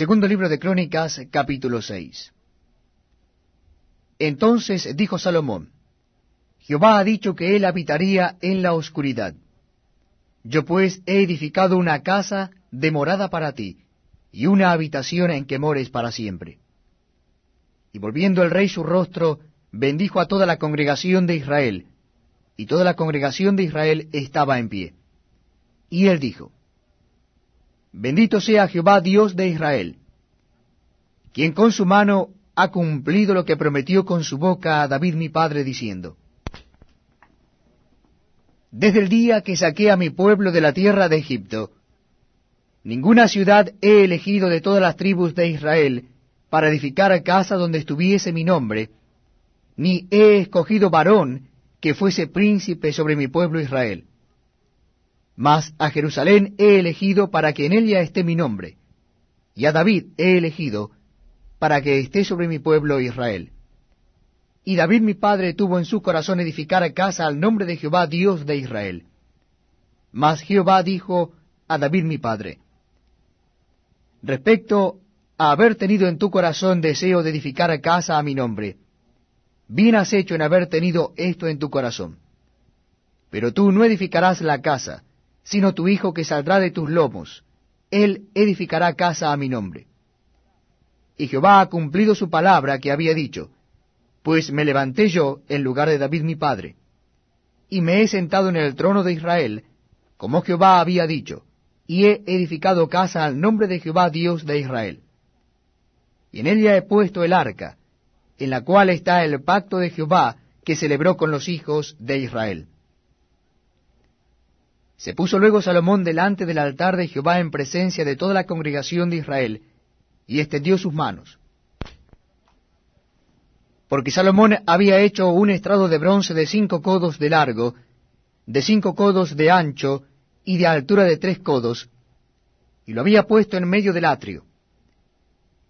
Segundo libro de Crónicas, capítulo 6. Entonces dijo Salomón, Jehová ha dicho que él habitaría en la oscuridad. Yo pues he edificado una casa de morada para ti, y una habitación en que mores para siempre. Y volviendo el rey su rostro, bendijo a toda la congregación de Israel, y toda la congregación de Israel estaba en pie. Y él dijo, Bendito sea Jehová Dios de Israel, quien con su mano ha cumplido lo que prometió con su boca a David mi padre, diciendo, Desde el día que saqué a mi pueblo de la tierra de Egipto, ninguna ciudad he elegido de todas las tribus de Israel para edificar casa donde estuviese mi nombre, ni he escogido varón que fuese príncipe sobre mi pueblo Israel. Mas a Jerusalén he elegido para que en ella esté mi nombre, y a David he elegido para que esté sobre mi pueblo Israel. Y David mi padre tuvo en su corazón edificar casa al nombre de Jehová Dios de Israel. Mas Jehová dijo a David mi padre, respecto a haber tenido en tu corazón deseo de edificar casa a mi nombre, bien has hecho en haber tenido esto en tu corazón. Pero tú no edificarás la casa, sino tu hijo que saldrá de tus lomos, él edificará casa a mi nombre. Y Jehová ha cumplido su palabra que había dicho, pues me levanté yo en lugar de David mi padre, y me he sentado en el trono de Israel, como Jehová había dicho, y he edificado casa al nombre de Jehová Dios de Israel. Y en ella he puesto el arca, en la cual está el pacto de Jehová que celebró con los hijos de Israel. Se puso luego Salomón delante del altar de Jehová en presencia de toda la congregación de Israel, y extendió sus manos. Porque Salomón había hecho un estrado de bronce de cinco codos de largo, de cinco codos de ancho y de altura de tres codos, y lo había puesto en medio del atrio.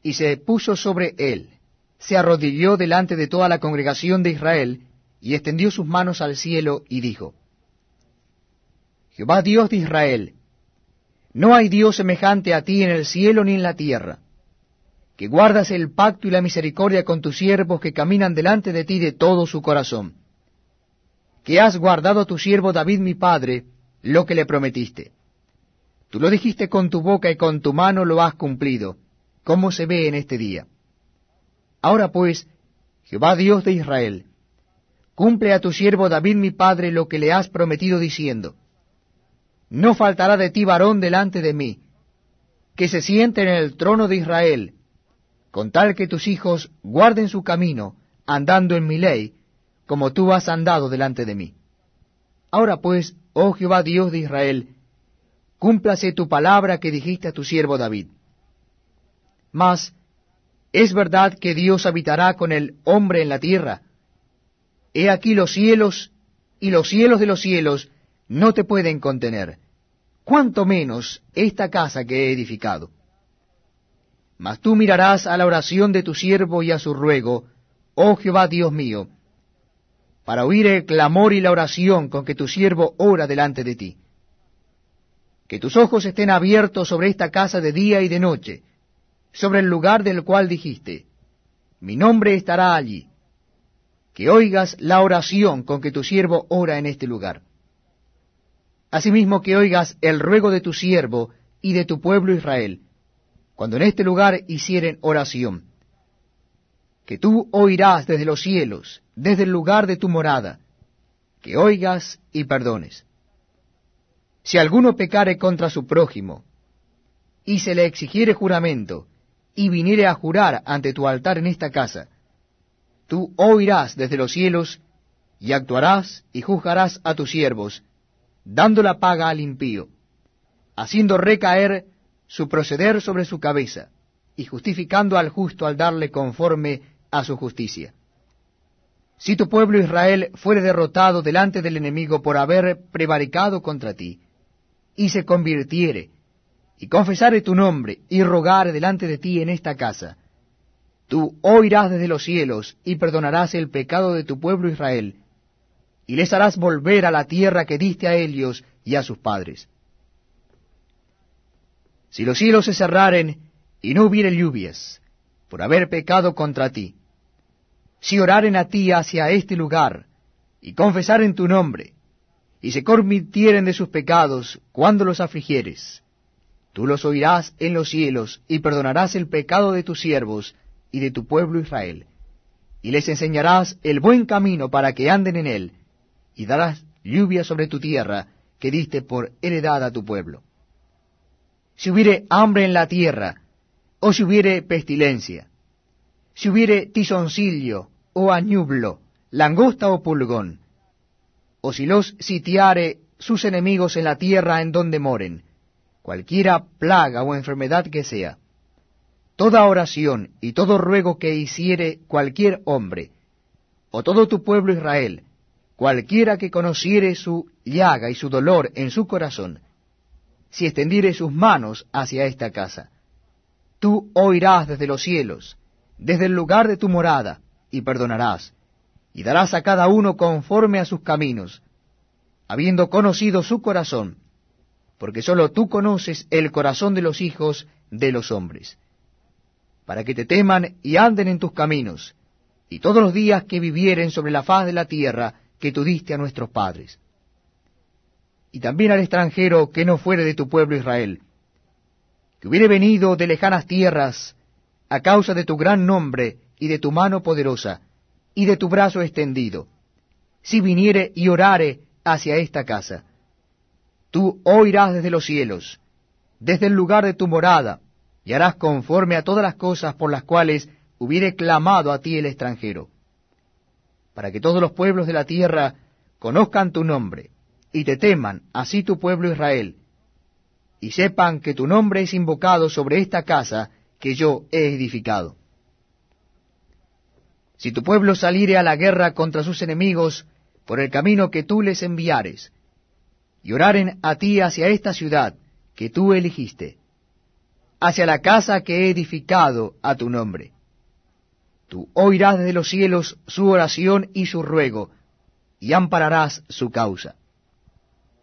Y se puso sobre él, se arrodilló delante de toda la congregación de Israel, y extendió sus manos al cielo, y dijo, Jehová Dios de Israel, no hay Dios semejante a ti en el cielo ni en la tierra, que guardas el pacto y la misericordia con tus siervos que caminan delante de ti de todo su corazón, que has guardado a tu siervo David mi padre lo que le prometiste. Tú lo dijiste con tu boca y con tu mano lo has cumplido, como se ve en este día. Ahora pues, Jehová Dios de Israel, cumple a tu siervo David mi padre lo que le has prometido diciendo, no faltará de ti varón delante de mí, que se siente en el trono de Israel, con tal que tus hijos guarden su camino, andando en mi ley, como tú has andado delante de mí. Ahora pues, oh Jehová Dios de Israel, cúmplase tu palabra que dijiste a tu siervo David. Mas, ¿es verdad que Dios habitará con el hombre en la tierra? He aquí los cielos y los cielos de los cielos no te pueden contener, cuanto menos esta casa que he edificado. Mas tú mirarás a la oración de tu siervo y a su ruego, oh Jehová Dios mío, para oír el clamor y la oración con que tu siervo ora delante de ti. Que tus ojos estén abiertos sobre esta casa de día y de noche, sobre el lugar del cual dijiste, mi nombre estará allí. Que oigas la oración con que tu siervo ora en este lugar. Asimismo que oigas el ruego de tu siervo y de tu pueblo Israel, cuando en este lugar hicieren oración, que tú oirás desde los cielos, desde el lugar de tu morada, que oigas y perdones. Si alguno pecare contra su prójimo, y se le exigiere juramento, y viniere a jurar ante tu altar en esta casa, tú oirás desde los cielos, y actuarás y juzgarás a tus siervos, dando la paga al impío, haciendo recaer su proceder sobre su cabeza, y justificando al justo al darle conforme a su justicia. Si tu pueblo Israel fuere derrotado delante del enemigo por haber prevaricado contra ti, y se convirtiere, y confesare tu nombre, y rogare delante de ti en esta casa, tú oirás desde los cielos, y perdonarás el pecado de tu pueblo Israel, y les harás volver a la tierra que diste a ellos y a sus padres. Si los cielos se cerraren y no hubiere lluvias, por haber pecado contra ti, si oraren a ti hacia este lugar, y confesaren tu nombre, y se convirtieren de sus pecados cuando los afligieres, tú los oirás en los cielos, y perdonarás el pecado de tus siervos y de tu pueblo Israel, y les enseñarás el buen camino para que anden en él, y darás lluvia sobre tu tierra que diste por heredad a tu pueblo. Si hubiere hambre en la tierra, o si hubiere pestilencia, si hubiere tizoncillo, o añublo, langosta o pulgón, o si los sitiare sus enemigos en la tierra en donde moren, cualquiera plaga o enfermedad que sea, toda oración y todo ruego que hiciere cualquier hombre, o todo tu pueblo Israel, cualquiera que conociere su llaga y su dolor en su corazón, si extendiere sus manos hacia esta casa, tú oirás desde los cielos, desde el lugar de tu morada, y perdonarás, y darás a cada uno conforme a sus caminos, habiendo conocido su corazón, porque sólo tú conoces el corazón de los hijos de los hombres, para que te teman y anden en tus caminos, y todos los días que vivieren sobre la faz de la tierra que tú diste a nuestros padres. Y también al extranjero que no fuere de tu pueblo Israel, que hubiere venido de lejanas tierras, a causa de tu gran nombre y de tu mano poderosa, y de tu brazo extendido, si viniere y orare hacia esta casa. Tú oirás desde los cielos, desde el lugar de tu morada, y harás conforme a todas las cosas por las cuales hubiere clamado a ti el extranjero, para que todos los pueblos de la tierra conozcan tu nombre, y te teman, así tu pueblo Israel, y sepan que tu nombre es invocado sobre esta casa que yo he edificado. Si tu pueblo saliere a la guerra contra sus enemigos por el camino que tú les enviares, y oraren a ti hacia esta ciudad que tú elegiste, hacia la casa que he edificado a tu nombre. Tú oirás desde los cielos su oración y su ruego, y ampararás su causa.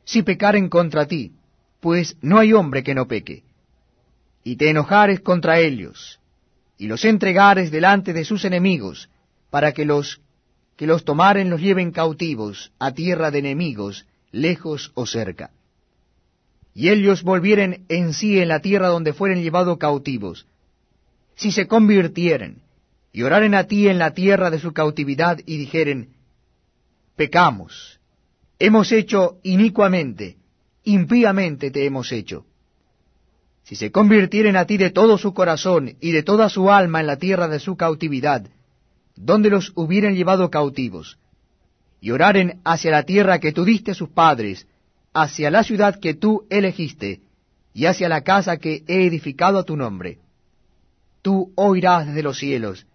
Si pecaren contra ti, pues no hay hombre que no peque, y te enojares contra ellos, y los entregares delante de sus enemigos, para que los que los tomaren los lleven cautivos a tierra de enemigos, lejos o cerca. Y ellos volvieren en sí en la tierra donde fueren llevados cautivos, si se convirtieren y oraren a ti en la tierra de su cautividad y dijeren, pecamos, hemos hecho inicuamente, impíamente te hemos hecho. Si se convirtieren a ti de todo su corazón y de toda su alma en la tierra de su cautividad, donde los hubieran llevado cautivos, y oraren hacia la tierra que tú diste a sus padres, hacia la ciudad que tú elegiste, y hacia la casa que he edificado a tu nombre. Tú oirás desde los cielos,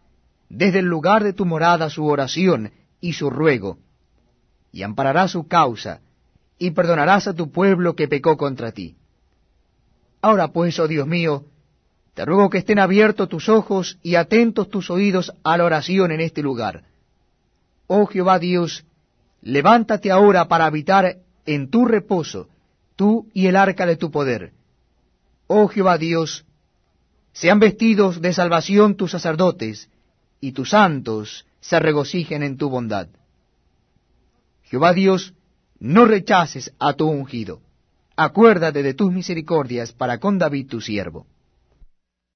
desde el lugar de tu morada su oración y su ruego, y ampararás su causa, y perdonarás a tu pueblo que pecó contra ti. Ahora pues, oh Dios mío, te ruego que estén abiertos tus ojos y atentos tus oídos a la oración en este lugar. Oh Jehová Dios, levántate ahora para habitar en tu reposo, tú y el arca de tu poder. Oh Jehová Dios, sean vestidos de salvación tus sacerdotes, y tus santos se regocijen en tu bondad. Jehová Dios, no rechaces a tu ungido. Acuérdate de tus misericordias para con David tu siervo.